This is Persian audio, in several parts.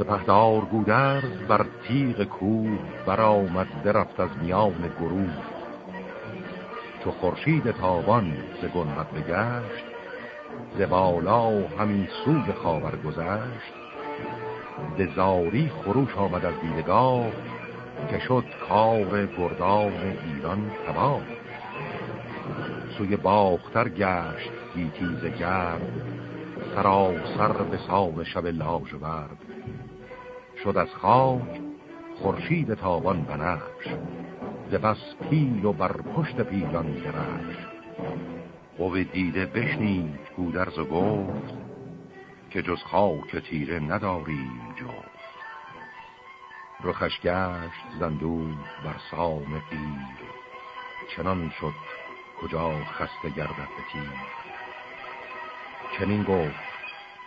سپهدار گودرز بر تیغ کوه برآمد درفت از میان گروه. چو خورشید تابان ز گنبد بگشت ز بالا همین سوی خاور گذشت. به زاری خروش آمد از دیدگاه که شد کار گردان ایران تباه سوی باختر گشت گیتیز گرد سراسر به سال شب لاژورد. شد از خاک خورشید تابان بنفش ز بس پیل و بر پشت پیلان گرفت. قوه دیده بشنید گودرز و گفت که جز خاک تیره نداریم جفت. رخش گشت زندون بر سام پیر چنان شد کجا خسته گردد به تیر. چنین گفت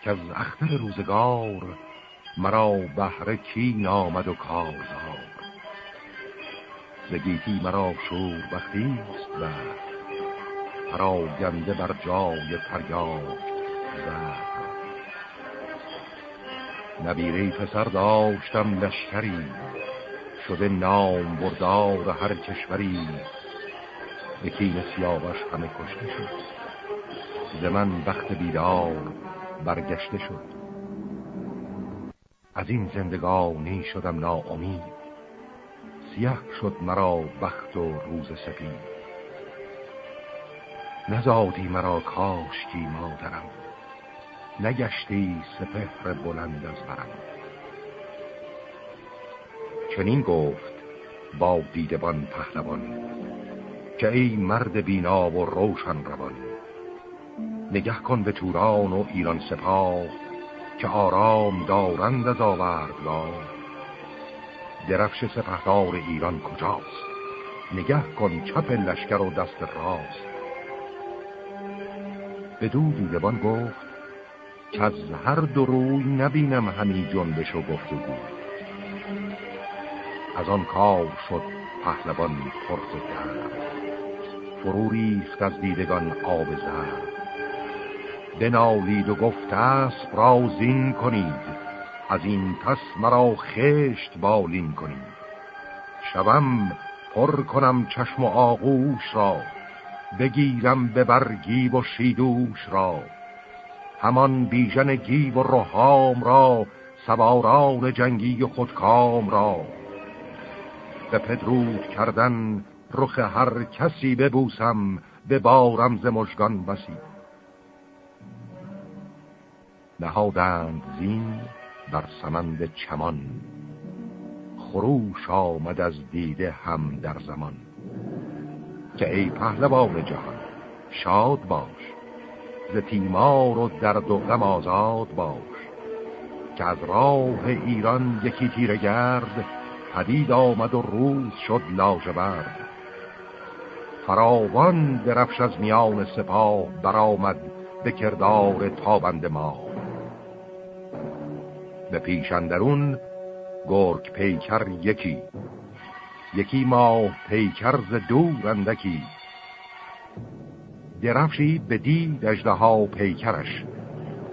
که از اختر روزگار مرا بهره کین آمد و کارزار. زگیتی مرا شور بختیست و پراگنده بر جای پریافت زهر نبیره پسر داشتم لشکری شده نام بردار هر کشوری. به کین سیاوش همه کشته شد ز من بخت بیدار برگشته شد. از این زندگانی شدم ناامید. سیه شد مرا بخت و روز سپید نزادی مرا کاشکی مادرم. نگشتی سپهر بلند از برم. چنین گفت با دیدبان پهلوان که ای مرد بینا و روشن روان. نگه کن به توران و ایران سپاه که آرام دارند از آوردگاه درفش سپهدار ایران کجاست؟ نگه کن چپ لشکر و دست راست. به دو دیدبان گفت که از هر دو روی نبینم همی جنبش و گفت و از آن کار شد پهلوان پرز کرد فرو ریخت از دیدگان آب زرد. بنالید و گفت اسب را زین کنید. از این پس مرا خشت بالین کنید. شبم پر کنم چشم و آغوش را. بگیرم به برگی و شیدوش را. همان بیژن گیو و رهام را سواران جنگی و خودکام را. به پدرود کردن رخ هر کسی ببوسم به بارم ز مشگان نهادند زین بر سمند چمان. خروش آمد از دیده هم در زمان. که ای پهلوان جهان شاد باش. ز تیمار و درد و غم آزاد باش. که از راه ایران یکی تیر گرد پدید آمد و روز شد لاژورد. فراوان درفش از میان سپاه برآمد به کردار تابند ما. به پیشندرون گرگ پیکر یکی. یکی ما پیکر ز دور اندکی. درفشی به دید اجده ها پیکرش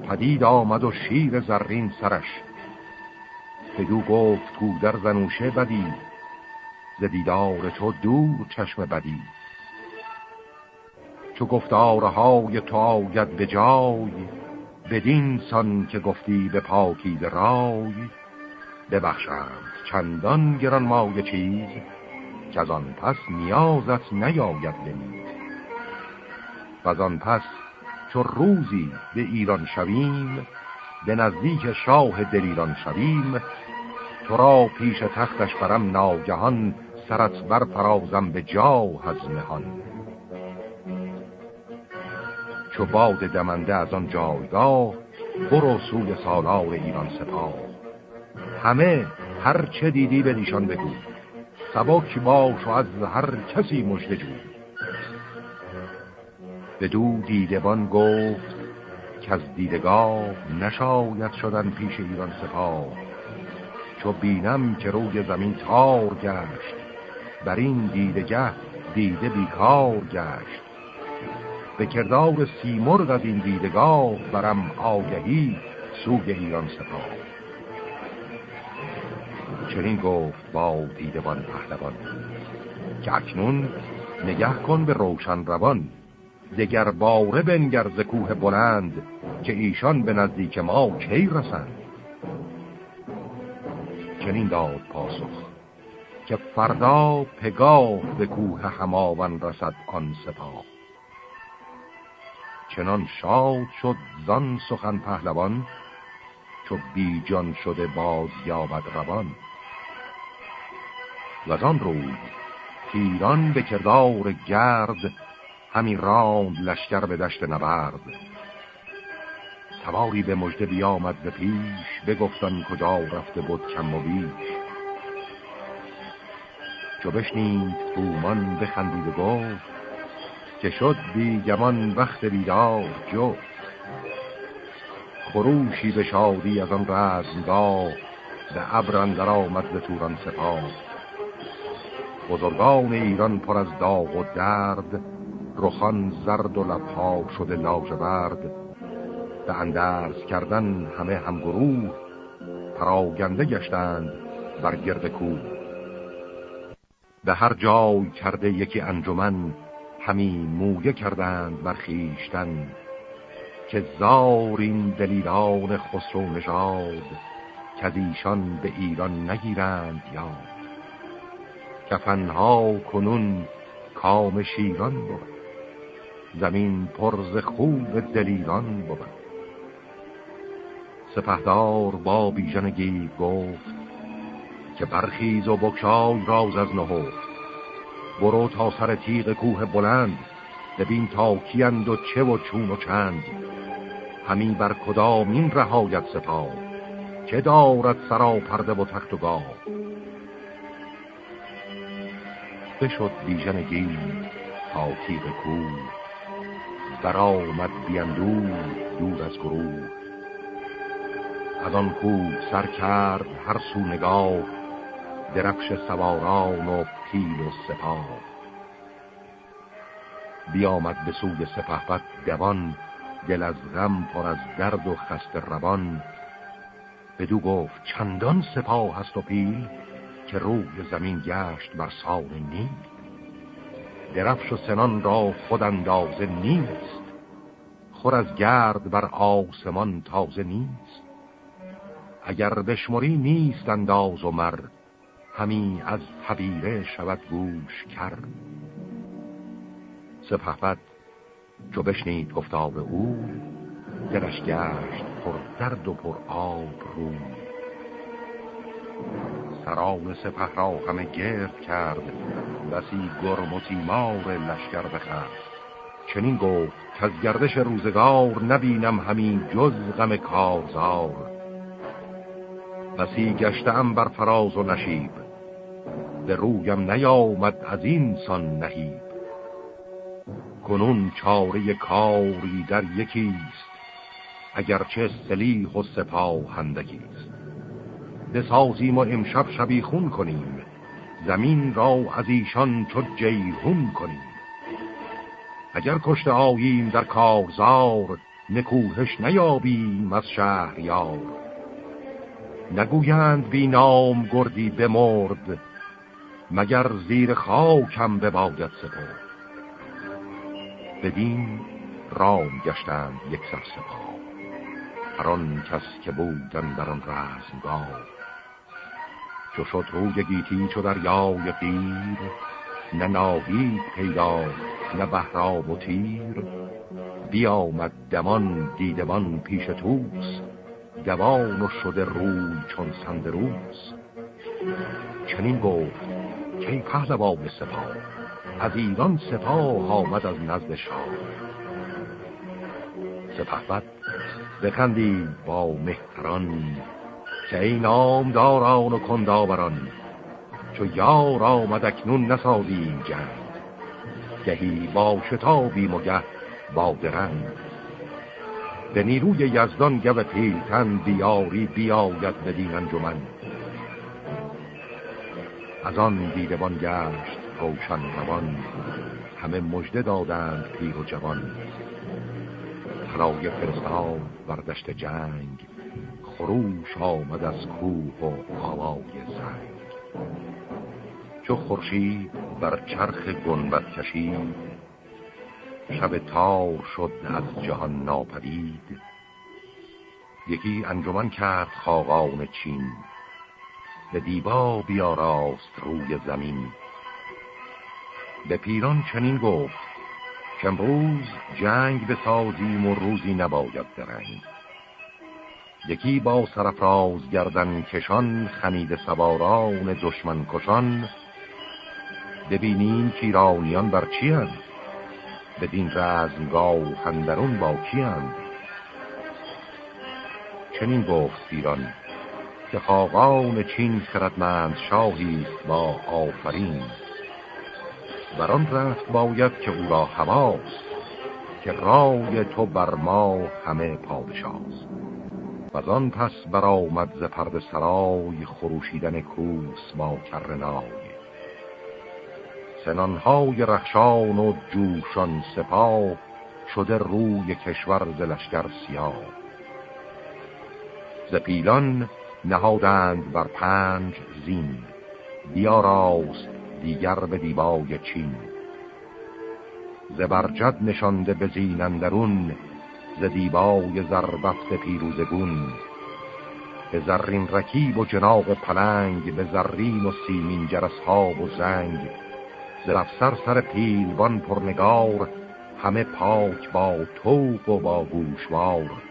پدید آمد و شیر زرین سرش. بدو گفت گودر زنوشه بدی ز دیدار تو دور چشم بدی. چو گفتارهای تو آید به جای بدین سان که گفتی به پاکید رای ببخشند چندان گران مای چیز که از آن پس نیازت نیاید بنید و از آن پس چو روزی به ایران شویم به نزدیک شاه دلیران شویم تو را پیش تختش برم ناگهان سرت بر فرازم به جا هزمهان چو باد دمنده از آن جایگاه برو سوی سالار ایران سپاه. همه هر چه دیدی به دیشان بگو. سبک باش و از هر کسی مجده جو به دو دیدبان گفت که از دیدگاه نشاید شدن پیش ایران سپاه. چو بینم که روی زمین تار گشت بر این دیدگه دیده بیکار گشت. به کردار سیمرغ از این دیدگاه برم آگهی سوگ ایران سپاه. چنین گفت با دیدبان پهلوان که اکنون نگه کن به روشن روان دگر باره بنگر ز کوه بلند که ایشان به نزدیک ما کی رسند؟ چنین داد پاسخ که فردا پگاه به کوه هماون رسد آن سپاه. چنان شاد شد زان سخن پهلوان چو بی جان شده باز یابد روان. و آن روی تیران به کردار گرد همی راند لشکر به دشت نبرد. سواری به مجده بیامد به پیش بگفتن کجا رفته بود کم و بیش. چو بشنید بومان بخندید و گفت که شد بیگمان وقت بیدار جفت خروشی به شادی از آن رزمگاه به ابران در آمد به توران سپاه. بزرگان ایران پر از داغ و درد رخان زرد و لبها شده لاجورد به اندرز کردن همه همگروه پراگنده گشتند بر گرد کوه. به هر جای کرده یکی انجمن همی مویه کردند بر خیشتن که زار این دلیران خسرو نژاد که از ایشان به ایران نگیرند یاد. کفنها کنون کام شیران بود زمین پرز خوب دلیران بود. سپهدار با بیژن گیب گفت که برخیز و بکشای راز از نهفت. برو تا سر تیغ کوه بلند. ببین تا کیند و چه و چون و چند. همین بر کدام این رهایت سپاه چه دارد سرا پرده و تخت و گاه؟ بشد بیژن گیل تا تیغ کوه. برآمد بیندور دور از گروه. از آن کوه سر کرد هر سو نگاه. درفش سواران و پیل و سپاه. بیامد به سوی سپهبد دوان دل از غم پر از درد و خسته روان. بدو گفت چندان سپاه هست و پیل که روی زمین گشت بر سان نیل. درفش و سنان را خود اندازه نیست. خور از گرد بر آسمان تازه نیست. اگر بشمری نیست انداز و مر همی از حبیره شود گوش کرد. سپهبد چو بشنید گفتار او دلش گشت پر درد و پر آب رو. سران سپه را همه گرد کرد بسی گرم و تیمار لشکر بخرد چنین گفت که از گردش روزگار نبینم همین جز غم کارزار. بسی گشتم بر فراز و نشیب به رویم نیامد از این سان نهیب. کنون چاره کاری در یکیست اگرچه سلیح و سپاه هندگیست بسازیم و امشب شبی خون کنیم زمین را از ایشان چو جیهون کنیم. اگر کشت آییم در کارزار نکوهش نیابیم از شهریار. نگویند بی نام گردی بمرد مگر زیر خاکم به بادت سپرد؟ بدین رام گشتند یک سر سپاه. هر کس که بودن در آن رزمگاه چو شد روی گیتی چو دریای قیر نه ناهید پیدا نه بهرام و تیر. بیامد دمان دیدبان پیش توس دوان و شده روی چون سندروس چنین گفت که پهلوان سپاه از ایران سپاه آمد از نزد شاه سپهبد بخندید با مهتران که این نامداران و کنداوران چو یار آمد اکنون نسازیم جنگ گهی با شتابیم و گه با درنگ به نیروی یزدان گو پیلتن بیاری بیاید بدین انجمن از آن دیدبان گشت روشن روان. همه مژده دادند پیر و جوان. طلای فرستاد بر دشت جنگ. خروش آمد از کوه و آوای سنگ چو خورشید بر چرخ گنبت کشید شب تار شد از جهان ناپدید. یکی انجمن کرد خاقان چین. به دیبا بیاراست روی زمین. به پیران چنین گفت که امروز جنگ بسازیم و روزی نباید درنگ. یکی با سرفراز گردن کشان خمید سواران دشمن کشان ببینیم کیرانیان بر چی هست بدین رزمگاه هندرون با کی هست چنین گفت پیران که خاقان چین خردمند شاهی با آفرین. بران رفت باید که او را هواست که رای تو بر ما همه پادشاست و آن پس برآمد ز پرد سرای خروشیدن کوس با کرنای. سنانهای رخشان و جوشان سپاه شده روی کشور ز لشکر سیاه. ز پیلان نهادند بر پنج زین. بیاراست دیگر به دیبای چین. زبرجد نشانده به زینندرون ز دیبای زربفت پیروزگون. به زرین رکیب و جناق پلنگ به زرین و سیمین ها و زنگ. ز سر سر پیلبان پرنگار همه پاک با توق و با گوشوار.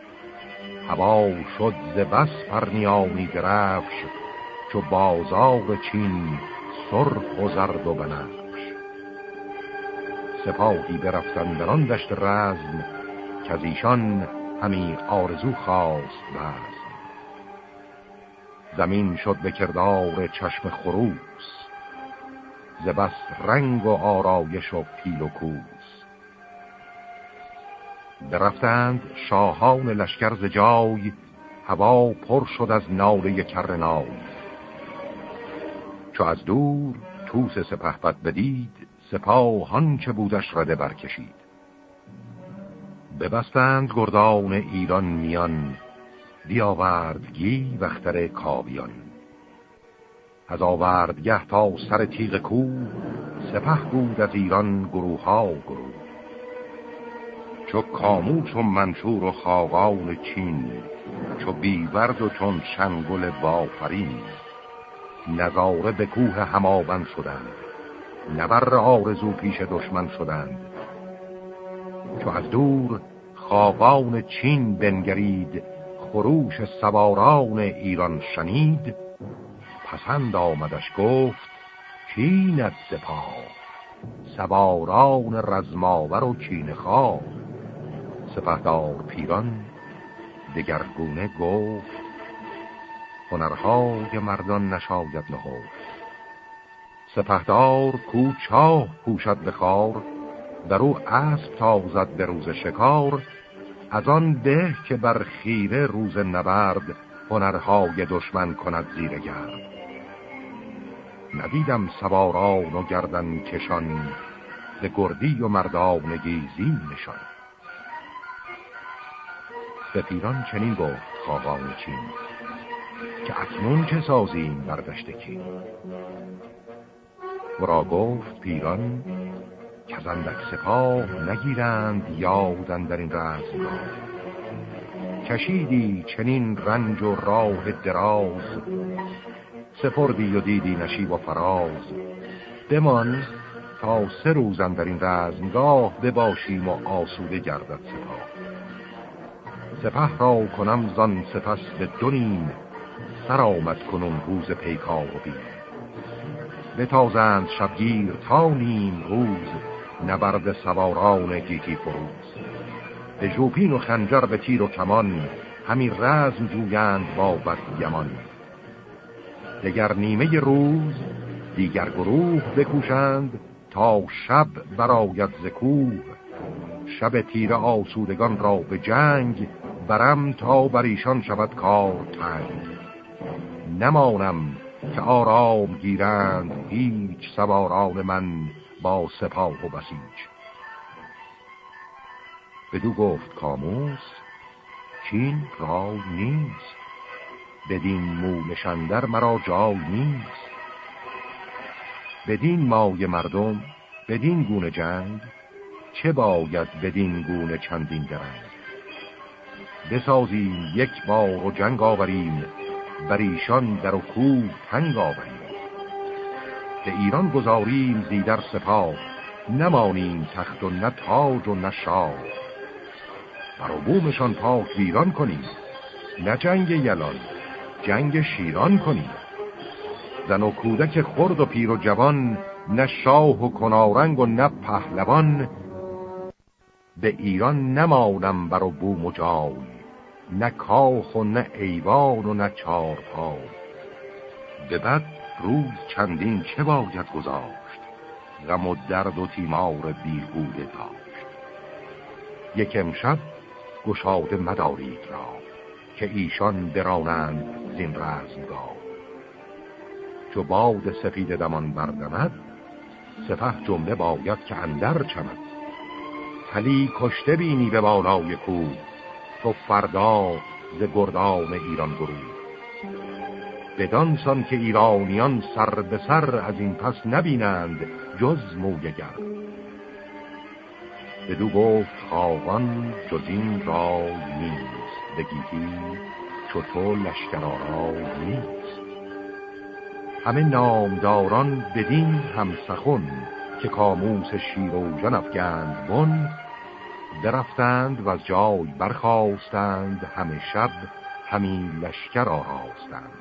هوا شد ز بس پرنیانی درفش چو بازار چین سرخ و زرد و بنفش. سپاهی برفتن در آن دشت رزم که از ایشان همی آرزو خواست بزم. زمین شد به کردار چشم خروس ز بس رنگ و آرایش و پیل و کوس. برفتند شاهان لشکر ز جای هوا پر شد از ناله کرنای چو از دور توس سپهبد بدید سپاهان چه بودش رده برکشید. ببستند گردان ایران میان بیاوردگی وختر کاویان. از آوردگه تا سر تیغ کو سپه بود از ایران گروه ها گروه. چو کاموش و منشور و خاقان چین چو بیورد و چون شنگل بافرین. نظاره به کوه همابن شدند نبر آرزو پیش دشمن شدند. چو از دور خاقان چین بنگرید خروش سواران ایران شنید. پسند آمدش گفت چینت سپاه؟ سواران رزماور و چین خواه. سپهدار پیران دگرگونه گفت هنرهای مردان نشاید نهفت. سپهدار کو چاه پوشد به خار در او اسب تازد به روز شکار. از آن ده که بر خیره روز نبرد هنرهای دشمن کند زیر گرد. ندیدم سواران و گردن کشان به گردی و مردانگی زین نشان. به پیران چنین گفت خاقان چین که اکنون چه سازیم بردشت کی؟ ورا گفت پیران که زندک سپاه نگیرند یادن در این رزمگاه. کشیدی چنین رنج و راه دراز سپردی و دیدی نشیب و فراز. بمان تا سه روزن در این رزمگاه بباشیم و آسوده گردد سپاه. سپه را کنم زان سپس به دونیم سر آمد کنون روز بین بتازند شبگیر تا نیم روز نبرد سواران گیتی فروز. به جوپین و خنجر به تیر و کمان همین رزم جویند با بد یمان. دگر نیمه روز دیگر گروه بکوشند تا شب براید زکوه شب تیر آسودگان را به جنگ برم تا بر ایشان شود کار تنگ. نمانم که آرام گیرند هیچ سواران من با سپاه و بسیج. بدو گفت کاموس چین را نیست. بدین مولشندر مرا جای نیست. بدین مای مردم بدین گونه جنگ چه باید بدین گونه چندین درنگ بسازیم یک بار و جنگ آوریم بر ایشان در و کوه تنگ آوریم. به ایران گذاریم زیدر سپاه نمانیم تخت و نه تاج و نه شاه. بر بومشان پاک ویران کنیم نه جنگ یلان جنگ شیران کنیم. زن و کودک خرد و پیر و جوان نه شاه و کنارنگ و نه پهلوان به ایران نمانم بر و بوم و جای. نه کاخ و نه ایوان و نه چارپای. به بد روز چندین چه باید گذاشت؟ غم و درد و تیمار بیهوده داشت. یک امشب گشاده مدارید را که ایشان برانند زین رزمگاه. چو باد سفید دمان بردمد سپه جمله باید که اندر چمد. تلی کشته بینی به بالای کوه. تو فردا ز گردان ایران گروه. بدانسان که ایرانیان سر به سر از این پس نبینند جز مویگر بدو گفت خواهان جز این را نیست بگیتی چو تو لشکرارا نیست. همه نامداران بدین هم سخن که کاموس شیر و افگند بن درفتند و از جای برخواستند همه شب همین لشکر آراستند.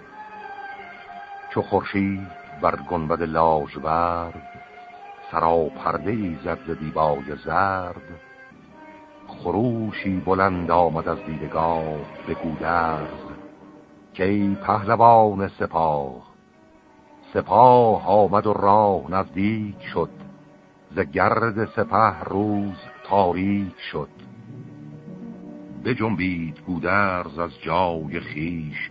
چو خورشید بر گنبد لاژورد سرا پرده ای زد ز دیبای زرد. خروشی بلند آمد از دیدگاه به گودرز. که ای پهلوان سپاه سپاه آمد و راه نزدیک شد. ز گرد سپه روز تاریک شد. به جنبید گودرز از جای خیش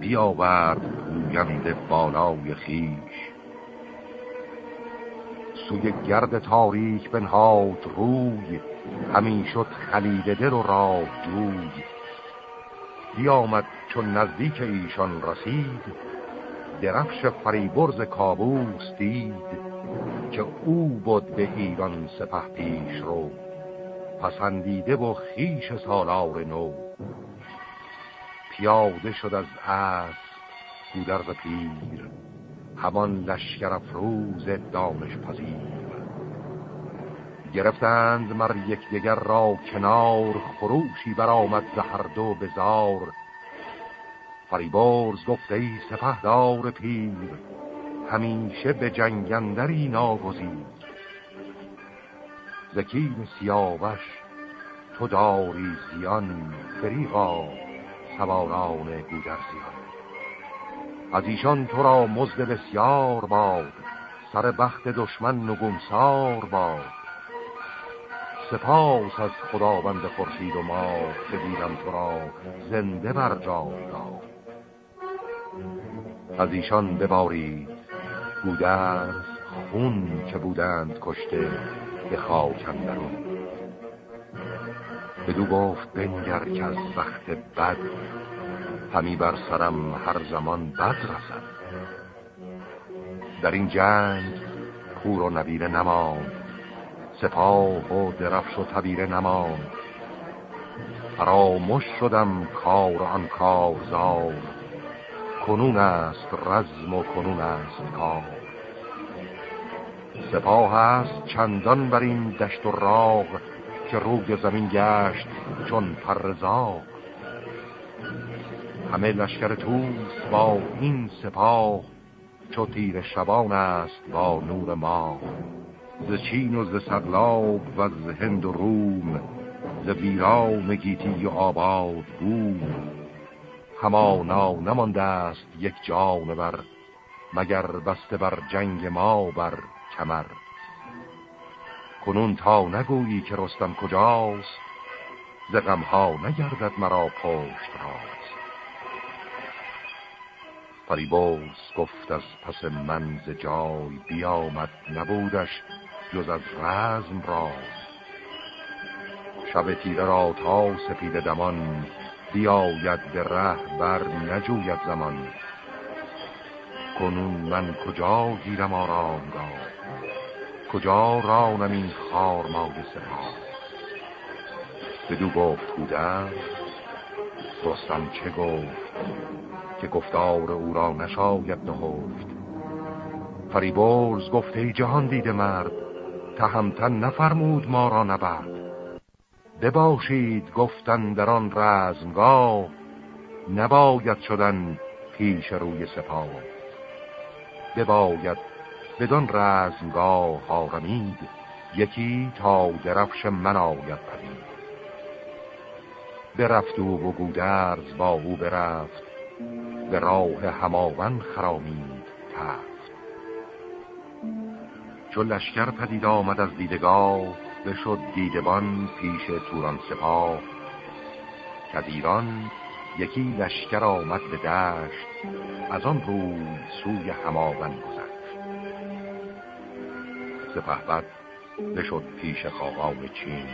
بیاورد پوینده بالای خیش سوی گرد تاریک بنهاد روی همین شد خلیده دل و راه جوی. بیامد چون نزدیک ایشان رسید درفش فریبرز کابوس دید. که او بود به ایران سپه پیش رو پسندیده و خیش سالار نو. پیاده شد از اسب گودرز پیر همان لشکر افروز دانش پذیر. گرفتند مر یکدیگر را کنار خروشی برآمد زهر دو بزار. فریبرز گفته ای سپهدار پیر همیشه به جنگندری ناگزیر. زکین سیاوش تو داری زیان فریقا سواران گودرزیان از ایشان تو را مزد بسیار باد سر بخت دشمن نگونسار باد. سپاس از خداوند خورشید و ما که دیدم تو را زنده بر جای داد. از ایشان ببارید گودرز خون که بودند کشته به خاک اندرون. بدو گفت بنگر که از وقت بد همی بر سرم هر زمان بد رسد. در این جنگ پور و نبیره نماند سپاه و درفش و تبیره نماند. فراموش شدم کار آن کارزار کنون است رزم و کنون است کار سپاه است چندان بر این دشت و راغ که روی زمین گشت چون پرزاق همه لشکر توس با این سپاه چو تیر شبان است با نور ما. ز چین و ز سرلاب و ز هند و روم ز بیران گیتی و آباد بوم همانا نمانده است یک جانور مگر بسته بر جنگ ما بر کمر. کنون تا نگویی که رستم کجاست ز غمها نگردد مرا پشت راست. فریبوس گفت از پس من ز جای بیامد نبودش جز از رزم را شب تیره را تا سپید دمان بیاید به ره بر نجوید زمان. کنون من کجا گیرم آرامگاه کجا رانم این خار ماد سپاه بدو گفت کودم رستم چه گفت که گفتار او را نشاید نهفت؟ فریبرز گفت ای جهان دیده مرد تهمتن نفرمود ما را نبرد. بباشید گفتن در آن رزمگاه نباید شدن پیش روی سپاه. بباید بدان رزمگاه هارمید یکی تا درفش من آید پدید. برفت و گودرز با او برفت به راه هماون خرامید تفت. چون لشکر پدید آمد از دیدگاه بشد دیدبان پیش توران سپاه. که ایران یکی لشکر آمد به دشت از آن روی سوی هماون گذشت. سپه بشد پیش خاقان چین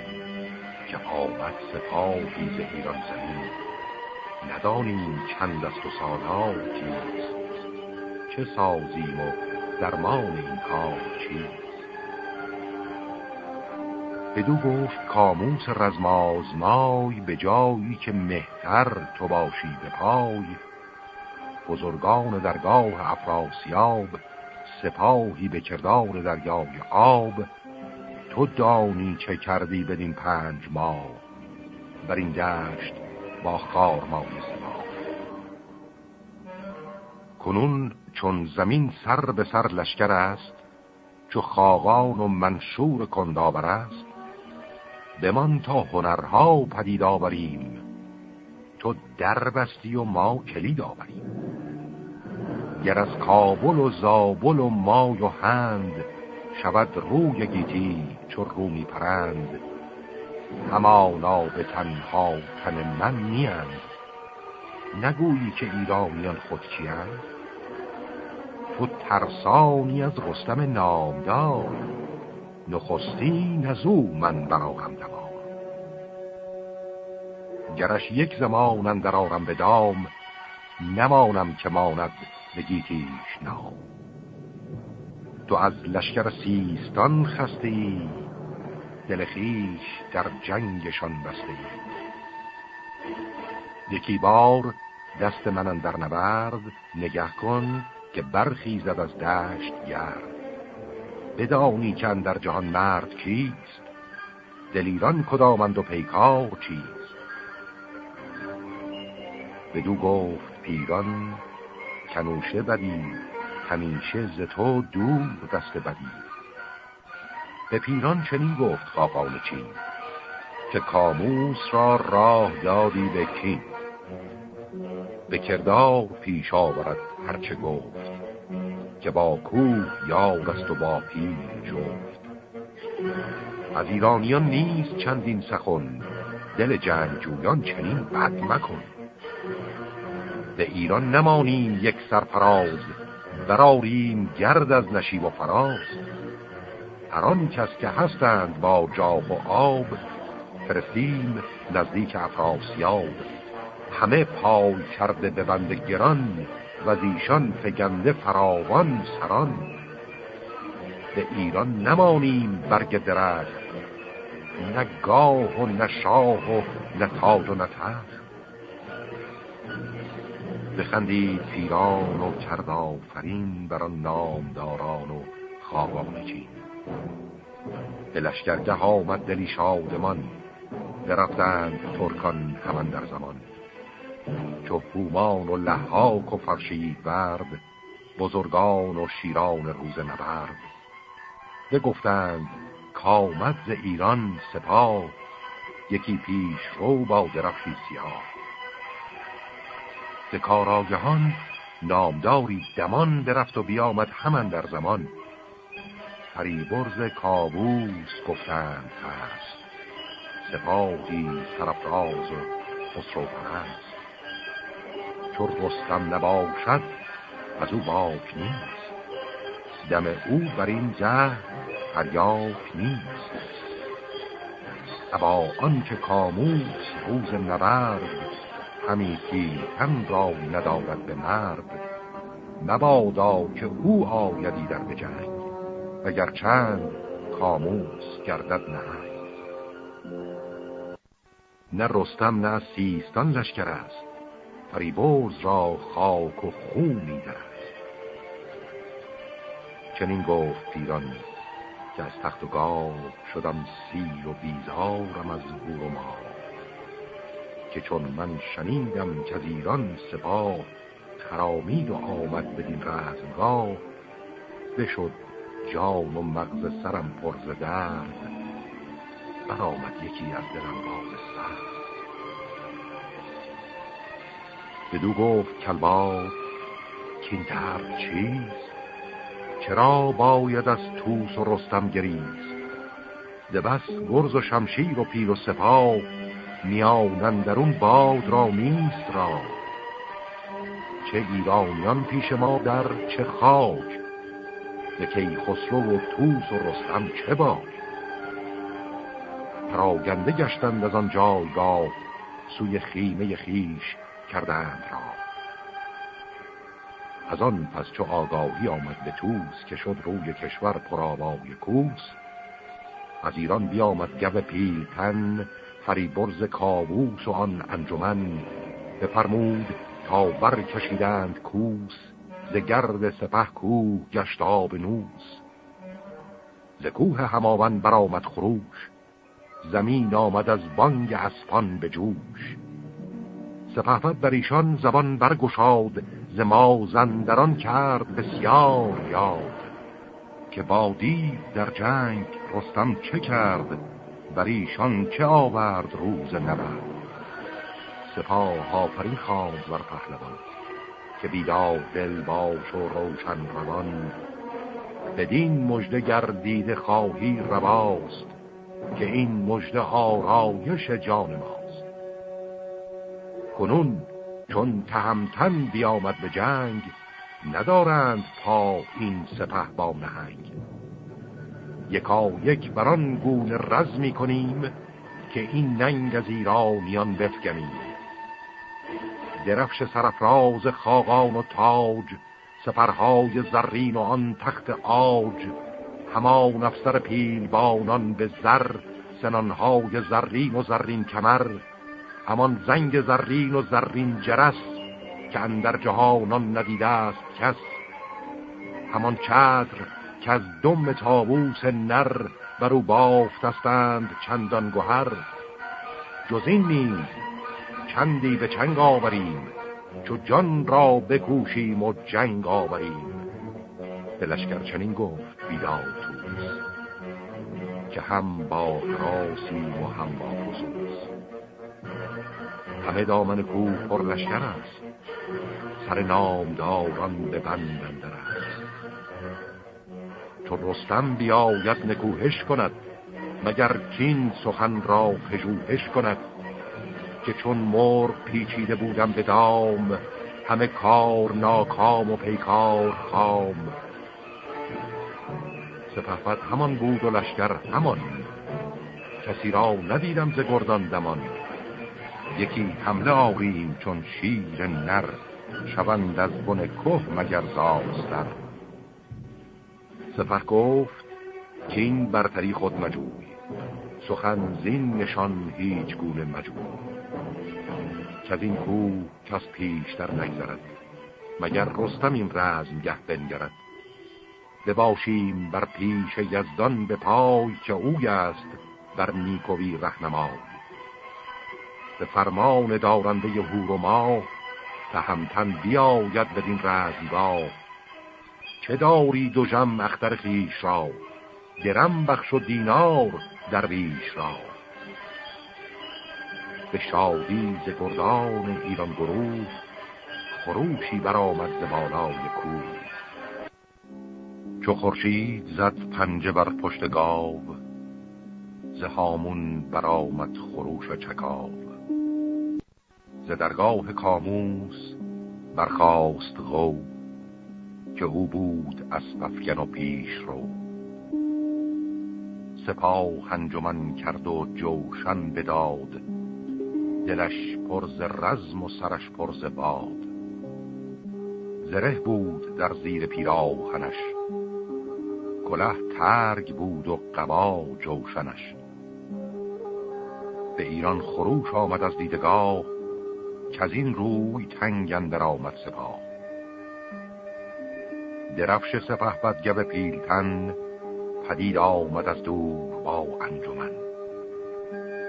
که آمد سپاهی ز ایران زمین. ندانیم چند است و سالها چیست چه سازیم و درمان این کار چیست. بدو گفت کاموس رزمازمای به جایی که مهتر تو باشی به پای. بزرگان درگاه افراسیاب سپاهی به کردار دریای آب تو دانی چه کردی بدین پنج ماه؟ بر این دشت با خار سپاه. کنون چون زمین سر به سر لشکر است چو خاقان و منشور کندابر است بمان تا هنرها پدید آوریم. تو در بستی و ما کلید آوریم. گر از کابل و زابل و مای و هند شود روی گیتی چو رومی پرند همانا به تنها تن من نیند نگویی که ایرانیان خود کیند تو ترسانی از رستم نامدار. نخستین از او من برارم دوام. گرش یک زمان اندرارم به دام نمانم که ماند به گیتیش نام. تو از لشکر سیستان خسته دل خیش در جنگشان بسته یکی بار دست من در نبرد نگه کن که برخیزد از دشت گرد. بدانی که در جهان مرد کیست؟ دلیران کدامند و پیکار چیست؟ بدو گفت پیران کنوشه بدی همیشه ز تو دور دست بدی. به پیران چنین گفت خاقان چین که کاموس را راه دادی به کین. به کردار پیش آورد هرچه گفت. که با کوه یار است و با پیل جفت. از ایرانیان نیست چندین سخن دل جنگجویان چنین بد مکن. به ایران نمانیم یک سرفراز براریم گرد از نشیب و فراز. هر کس که هستند با جاه و آب فرستیم نزدیک افراسیاب. همه پای کرده به بند گران و ایشان فگنده فراوان سران. به ایران نمانیم برگ درخت نه گاه و نه شاه و نه تاج و نه تخت. بخندید پیران و کرد آفرین بر نامداران و خوابان چین. به لشکرگه آمد دلی شادمان درفتند ترکان همان در زمان. چو هومان و لحاک و فرشید برد بزرگان و شیران روز نبرد. بگفتند کامد ز ایران سپاه یکی پیش رو با درفشی سیاه. ز کاراگهان نامداری دمان برفت و بیامد همان در زمان. فریبرز کابوس گفتند هست. سپاهی سرفراز و خسرو پرست. چون رستم نباشد از او باک نیست. دم او بر این زهر فریاک نیست. ابا آن که کاموس روز نبرد همی هم را ندارد به مرد. مبادا که او آیدی در به جنگ وگر چند کاموس گردد نه نه رستم نه سیستان لشکر است. فریبرز را خاک و خونی در است چنین گفت پیران که از تخت و گاو شدم سیر و بیزارم از گور و ما که چون من شنیدم که از ایران سپاه خرامید و آمد بدین رزمگاه بشد جان و مغز سرم پرز درد. برآمد یکی از دلم باز سر بدو گفت کلبار که این درد چیست؟ چرا باید از توس و رستم گریز؟ ده بس گرز و شمشیر و پیل و سپاه میانن درون باد را نیست را. چه ایرانیان پیش ما در چه خاک؟ کی خسرو و توس و رستم چه باک؟ پراگنده گشتند از آن جایگاه سوی خیمه خیش کردند را از آن پس چو آگاهی آمد به توس که شد روی کشور پرآوای کوس از ایران بیامد گو پیلتن فریبرز کاووس و آن انجمن. بفرمود تا بر کشیدند کوس ز گرد سپه کوه گشت آب نوس. ز کوه هماون برآمد خروش زمین آمد از بانگ اسپان به جوش. سپهبد بر ایشان زبان برگشاد ز زندران کرد بسیار یاد. که با در جنگ رستم چه کرد بر ایشان چه آورد روز نبرد. سپاه آفرین خواند بر پهلوان که بیدار دل باش و روشن روان. بدین مژده گردیده خواهی رواست که این مژده آرایش جان ماست. کنون چون تهمتن بیامد به جنگ ندارند پا این سپه با نهنگ. یکا یک بران گونه رز کنیم که این ننگ از ایرانیان بفگنیم. درفش سرفراز خاقان و تاج سپرهای زرین و آن تخت آج همان افسر پیلبانان به زر سنانهای زرین و زرین کمر همان زنگ زرین و زرین جرس که اندر جهانان ندیده است کس. همان چتر که از دم تابوس نر برو بافتستند چندان گوهر جز این نیز چندی به چنگ آوریم چو جان را بکوشیم و جنگ آوریم. به لشکر چنین گفت بیداد توس که هم با راسیم و هم با خصوص همه دامن کوه پر لشکر است. سر نامداران به بند است. چون رستم بیاید نکوهش کند مگر کین سخن را پژوهش کند؟ که چون مر پیچیده بودم به دام همه کار ناکام و پیکار خام. سپهبد همان بود و لشکر همان. کسی را ندیدم ز گردان دمان. یکی حمله آوریم چون شیر نر شوند از بن که مگر زاستر. سپه گفت که این برتری خود مجوی سخن زین نشان هیچ گونه مجوی. که این کوه کس پیشتر نگذرد مگر رستم این رزم گه بنگرد. بباشیم بر پیش یزدان به پای که اوی است بر نیکوی رهنما به فرمان دارنده هور و ما تهمتن بیاید بدین رزمگاه. چه داری دو جم اختر خیش را؟ درم بخش و دینار درویش را. به شادی ز گردان ایران گروه خروشی برآمد ز بالای کوه. چو خورشید زد پنجه بر پشت گاو ز هامون برآمد خروش و چکاو. ز درگاه کاموس برخاست غو که او بود اسپفگن و پیش رو. سپاه انجمن کرد و جوشن بداد دلش پرز رزم و سرش پرز باد. زره بود در زیر پیراهنش کله ترگ بود و قبا جوشنش. به ایران خروش آمد از دیدگاه که از این روی تنگن در آمد سپاه. درفش سپه بدگب پیلتن پدید آمد از دور با انجمن.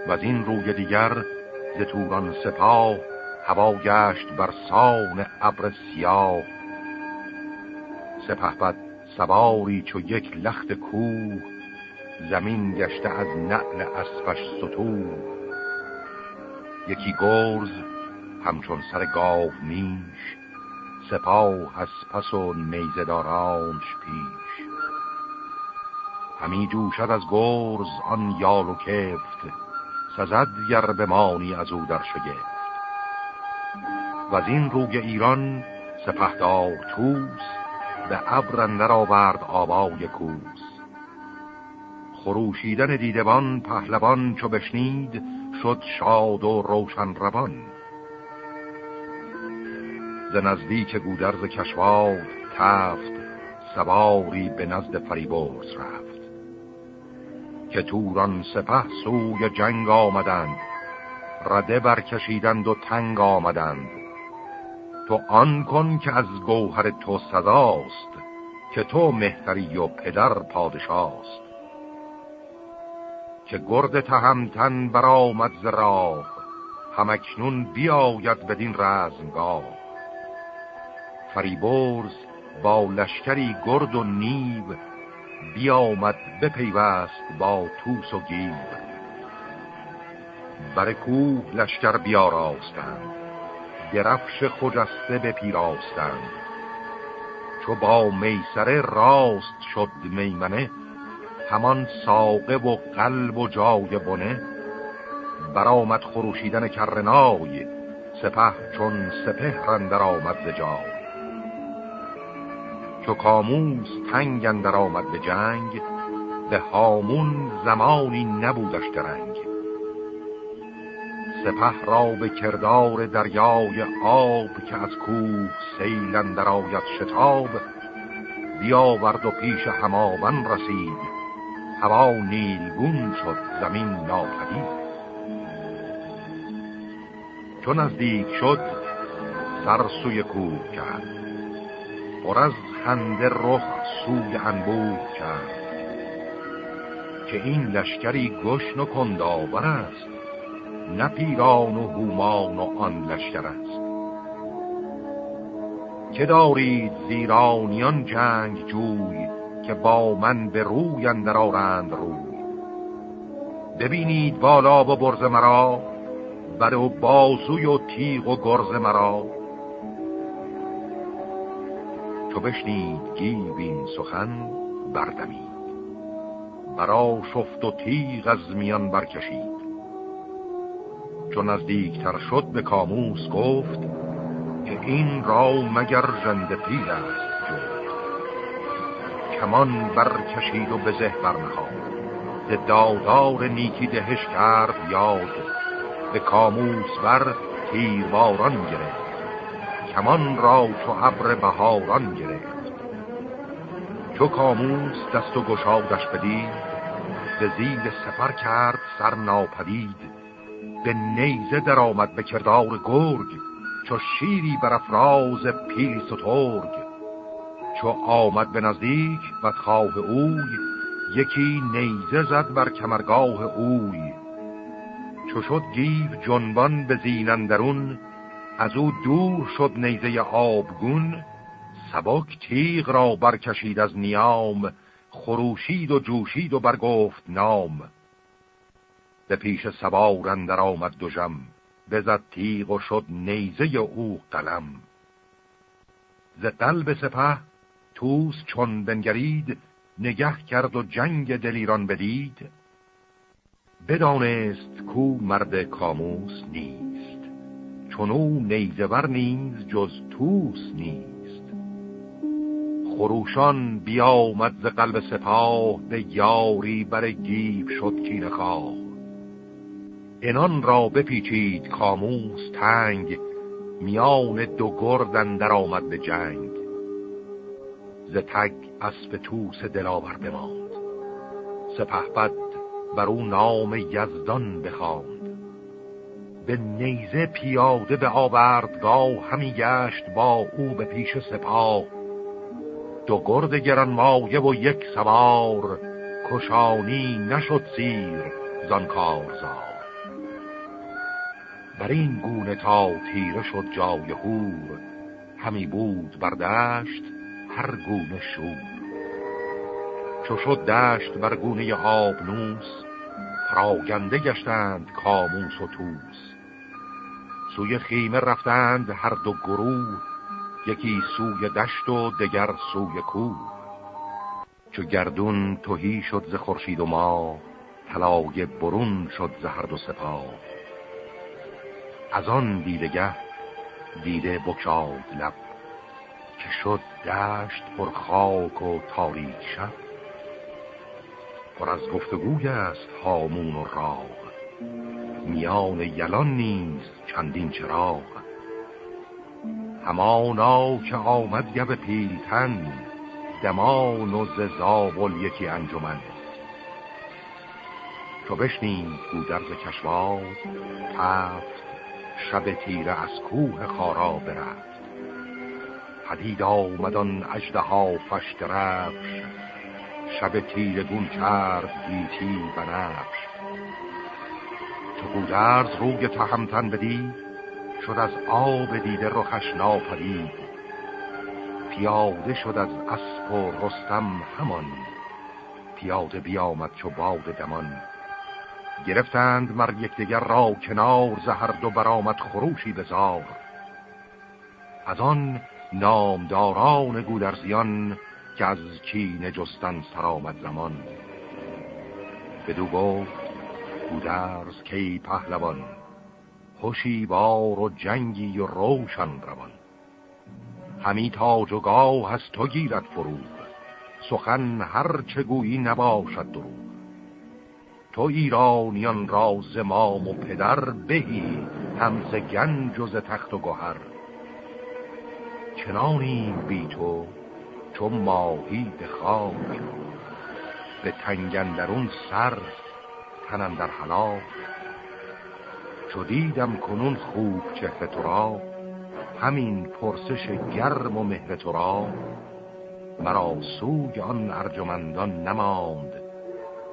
و از این روی دیگر ز توران سپاه هوا گشت بر سان ابر سیاه. سپه بد سواری چو یک لخت کوه زمین گشته از نعل اسفش ستو یکی گرز همچون سر گاو میش سپاه از پس و نیزدارانش پیش. همی جوشد از گرز آن یال و کفت سزد گر بمانی از او در شگفت. و از این روی ایران سپهدار توس به ابر آورد آبای کوس. خروشیدن دیدبان پهلوان چو بشنید شد شاد و روشن روان. ز نزدیک گودرز کشواد تفت سواری به نزد فریبرز رفت که توران سپه سوی جنگ آمدند رده برکشیدند و تنگ آمدند. تو آن کن که از گوهر تو سزاست که تو مهتری و پدر پادشاست. که گرد تهمتن برآمد ز راه همکنون بیاید بدین رزمگاه. فریبرز با لشکری گرد و نیو بیامد بپیوست با توس و گیو. بر کوه لشکر بیاراستند درفش خجسته بپیراستند. چو با میسره راست شد میمنه همان ساقه و قلب و جای بنه. برآمد خروشیدن کرنای سپه چون سپه رندر آمد ز جای. چو کاموس تنگ اندر آمد به جنگ به هامون زمانی نبودش درنگ. سپه را به کردار دریای آب که از کوه سیل اندر آید شتاب بیاورد و پیش هماون رسید. هوا نیلگون شد زمین ناپدید. چون نزدیک شد سر سوی کوه کرد. پر از خنده رخ سوی انبوه کرد که این لشکری گشن و کنداور است نه پیران و هومان و آن لشکر است. که دارید زیرانیان جنگ جوی که با من به روی اندر آرند روی؟ ببینید بالا و برز مرا بر و بازوی و تیغ و گرز مرا. چو بشنید گیوین سخن بردمید. برا شفت و تیغ از میان برکشید. چون نزدیکتر شد به کاموس گفت که این را مگر ژنده پیر است کمان برکشید و به زه برنهاد. به دادار نیکی دهش کرد یاد. به کاموس بر تیرواران گرفت. کمان را چو ابر بهاران گرفت. چو کاموس دست و گشادش بدید به زید سفر کرد سر ناپدید. به نیزه در آمد به کردار گرگ چو شیری بر افراز پیل سترگ چو آمد به نزدیک بدخواه اوی یکی نیزه زد بر کمرگاه اوی. چو شد گیو جنبان به زینندرون از او دور شد نیزه آبگون سبک تیغ را برکشید از نیام خروشید و جوشید و برگفت نام. به پیش سوار اندر آمد جم بزد تیغ و شد نیزه او قلم. ز قلب سپه توس چون بنگرید نگه کرد و جنگ دلیران بدید. بدانست کو مرد کاموس نید چونو نیزور نیز جز توس نیست. خروشان بیامد ز قلب سپاه به یاری بر گیب شد کین خواه. انان را بپیچید کاموس تنگ میان دو گردن در آمد به جنگ. ز تگ اسب توس دلاور بماند. سپهبد بر او نام یزدان بخواند. به نیزه پیاده به آوردگاه همی گشت با او به پیش سپاه. دو گرد گران مایه و یک سوار کشانی نشد سیر زار بر این گونه تا تیره شد جای هور همی بود بر دشت هر گونه شور. چو شد دشت بر گونه آبنوس پراگنده گشتند کاموس و توس سوی خیمه رفتند هر دو گروه یکی سوی دشت و دگر سوی کوه. چو گردون توهی شد ز خورشید و ما طلای برون شد ز هر دو سپاه. از آن دیدگه دیده بکشاد لب. که شد دشت پر خاک و تاریک شب. پر از گفتگوی است هامون و راغ میان یلان نیز چندین چراغ. همانا که آمد گب پیلتن دمان و ززاول یکی انجمن. چو بشنید گودرز کشوار تفت شب تیره از کوه خارا برفت. پدید آمدان اجده ها فشت رفش شب تیره گون کرد گیتی بنفش چو گودرز روی تهمتن بدید شد از آب دیده رخش ناپدید. پیاده شد از اسب و رستم همان. پیاده بیامد چو باد دمان. گرفتند مر یکدیگر را کنار زهر دو برآمد خروشی بزار از آن نامداران گودرزیان که از چین جستن سرآمد زمان. بدو گفت گودرز کی پهلوان بار و جنگی و روشن روان. همی تاج و گاه از تو گیرد فرو سخن هر گویی نباشد درو تو ایرانیان را زمام و پدر بهی همز گنج و تخت و گوهر چنانیم بی تو چو ماهی به خاک به تنگندرون سر تنم در حلاک چو دیدم کنون خوب چهره تو را همین پرسش گرم و مهر تو را مرا سوی آن ارجمندان نماند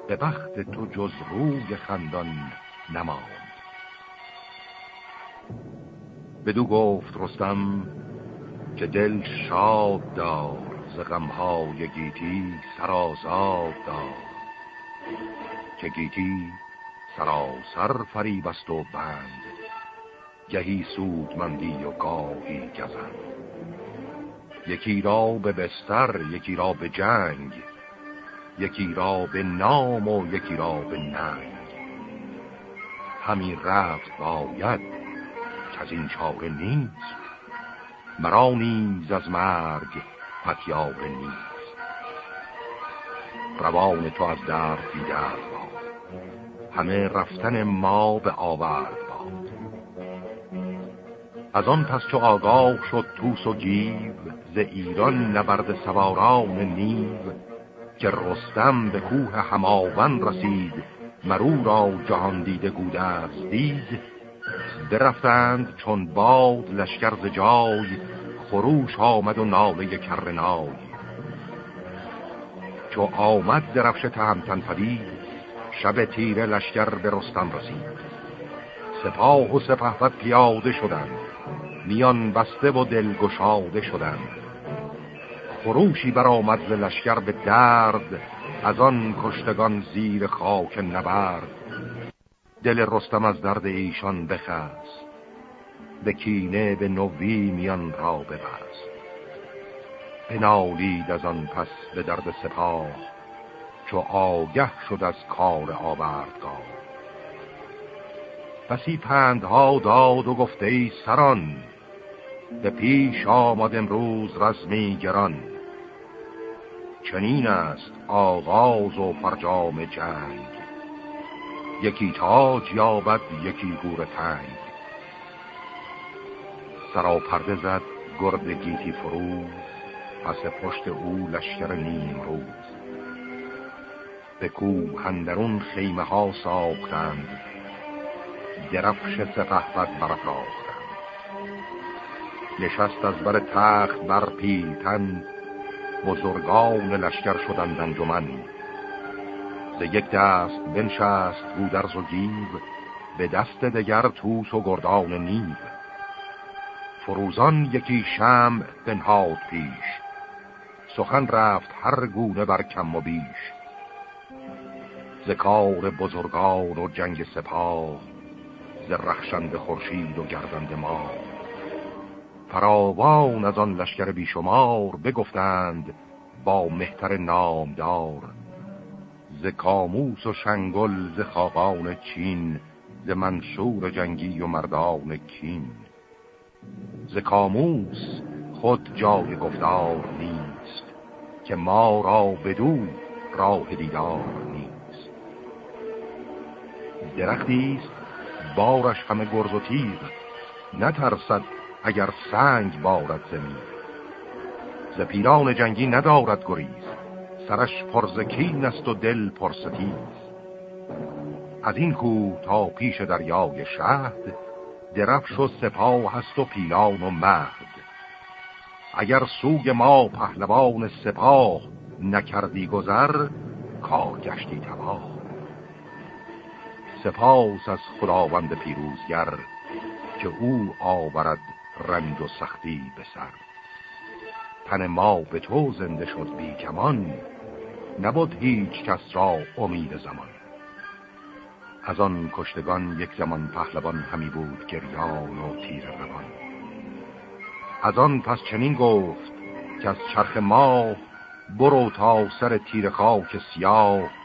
به بخت تو جز روی خندان نماند. بدو گفت رستم که دل شاد دار ز غمهای گیتی سرازاد دار. که گیتی سراسر فریبست و بند گهی سودمندی و گاهی گزند. یکی را به بستر یکی را به جنگ یکی را به نام و یکی را به ننگ. همی رفت باید که از این چاره نیست مرا نیز از مرگ پتیار نیست. روان تو از درد باد همه رفتن ما به آورد باد. از آن پس چو آگاه شد توس و گیو ز ایران نبرد سواران نیو که رستم به کوه هماون رسید مرو را جهان دیده گودرز دید. درفتند چون باد لشکر ز جای خروش آمد و ناله کرنای چو آمد درفش تهمتن پدید شب تیره لشکر به رستم رسید. سپاه و سپهبد پیاده شدند. میان بسته و دلگشاده شدند. خروشی برآمد ز لشکر به درد از آن کشتگان زیر خاک نبرد. دل رستم از درد ایشان بخست. به کینه به نوی میان را ببست. بنالید از آن پس به درد سپاه. چو آگه شد از کار آوردگاه بسی پندها داد و گفته ای سران به پیش آمد امروز رزمی گران. چنین است آغاز و فرجام جنگ. یکی تاج یابد یکی گور تنگ. سرا پرده زد گرد گیتی فروز پس پشت او لشکر نیم روز. به کوه هندرون خیمه ها ساختند. درفش سقهبت برافراختند. نشست از بر تخت بر پیلتن بزرگان لشکر شدند انجمن. ز یک دست بنشست گودرز و گیو به دست دگر توس و گردان نیو. فروزان یکی شم بنهاد پیش. سخن رفت هر گونه بر کم و بیش. ز کار بزرگان و جنگ سپاه ز رخشند خورشید و گردند ما. فراوان از آن لشکر بیشمار بگفتند با مهتر نامدار ز کاموس و شنگل ز خاقان چین ز منصور جنگی و مردان کین. ز کاموس خود جای گفتار نیست که ما را بدو راه دیدار درختی است بارش همه گرز و تیغ نترسد اگر سنگ بارد زمین. ز پیران جنگی ندارد گریز سرش پرزکین است و دل پرستیز از این کوه تا پیش دریای شهد درفش و سپاه هست و پیلان و مهد اگر سوی ما پهلوان سپاه نکردی گذر کار گشتی تباه. سپاس از خداوند پیروزگر که او آورد رنج و سختی به سر. تن ما به تو زنده شد بی کمان نبود هیچ کس را امید زمان. از آن کشتگان یک زمان پهلوان همی بود گریان و تیر روان. از آن پس چنین گفت که از چرخ ما برو تا سر تیر خاک سیاه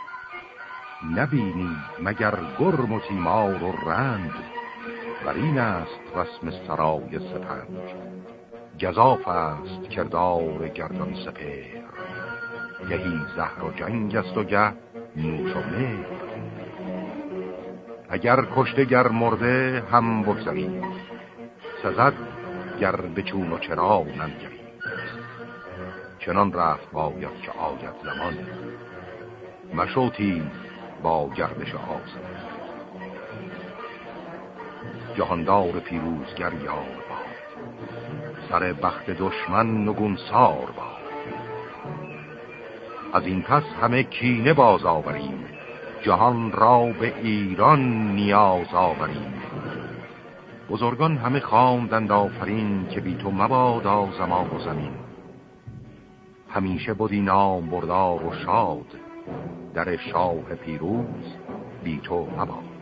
نبینی مگر گرم و تیمار و رند؟ و این است رسم سرای سپنج گذاف است کردار گردان سپر گهی زهر و جنگ است و گه نوش و اگر کشته گر مرده هم بگذاریم سزد گر بچون و چرا ننگریم. چنان رفت باید که آید زمان. مشوتی با گردش آسمان. جهاندار پیروزگر یار باد. سر بخت دشمن نگون سار باد. از این پس همه کینه باز آوریم. جهان را به ایران نیاز آوریم. بزرگان همه خواندند آفرین که بی تو مبادا زمان و زمین. همیشه بودی نام بردار و شاد. در شاه پیروز بی تو مباد.